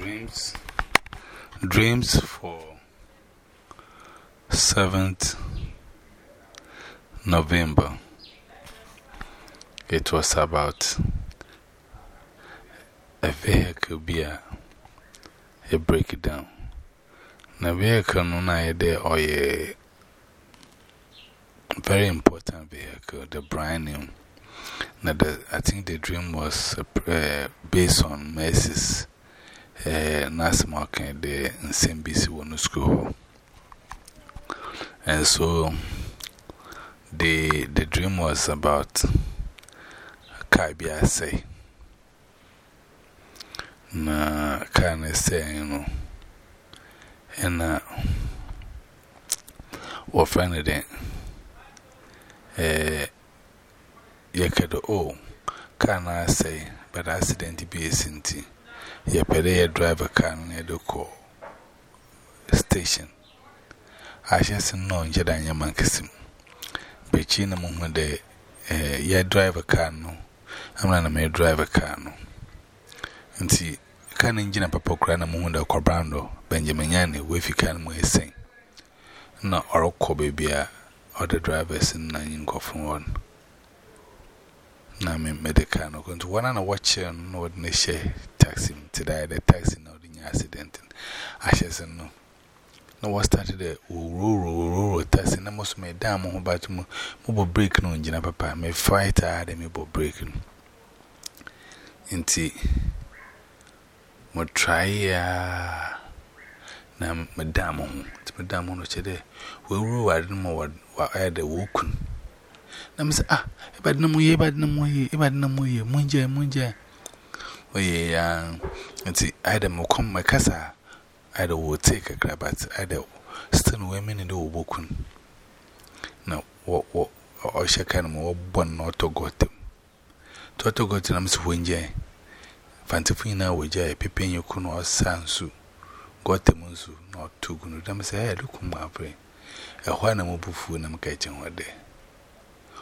dreams, dreams for 7th November. It was about a vehicle be a, breakdown. The vehicle no na or a very important vehicle, the brand new. Now, the, I think the dream was uh, based on Macy's uh, Nasmark the same BC one school. And so the, the dream was about Kabia say. Na kind say, you know, and uh, what friend of them. Eh, ye could, oh, can I say, but accident be a sinti. yɛpɛ dɛ yɛdrive car no yɛde kɔ station. Ahyɛ sɛ no nkyɛ da nyɛma na mohu dɛ yɛdrive car no. Car no. Nti car papa koraa na dɛ kɔbrandɔ benjamin no mu na ɔrekɔ baabia ɔde drivers no na Na me medical no going to one and a watcher no ne share taxi today the taxi no the accident. I said no. No what started the rural taxi na most me damn who but mobile break no engine papa me fight hard me bo break no. Inti mo try ya na madam ho madam ho no chede we ru wa didn't mo wa add the wokun na me say ah e ba dinamo ye ba dinamo ye e ba dinamo ye munje munje oye ya nti add mo kom me kasa add wo take a grabat add still women in the wokun na wo wo o shaka mo wo bon no to gotem to to gotem na me say wenje fantifu na wo je pepen yekun o sansu gotem nsu no to gunu da me say hey look my brain a hɔ na mɔbufu na mka kyɛn hɔ dɛ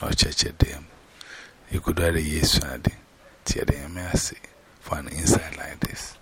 no church them you could a yes ade. Tear the yame for an inside like this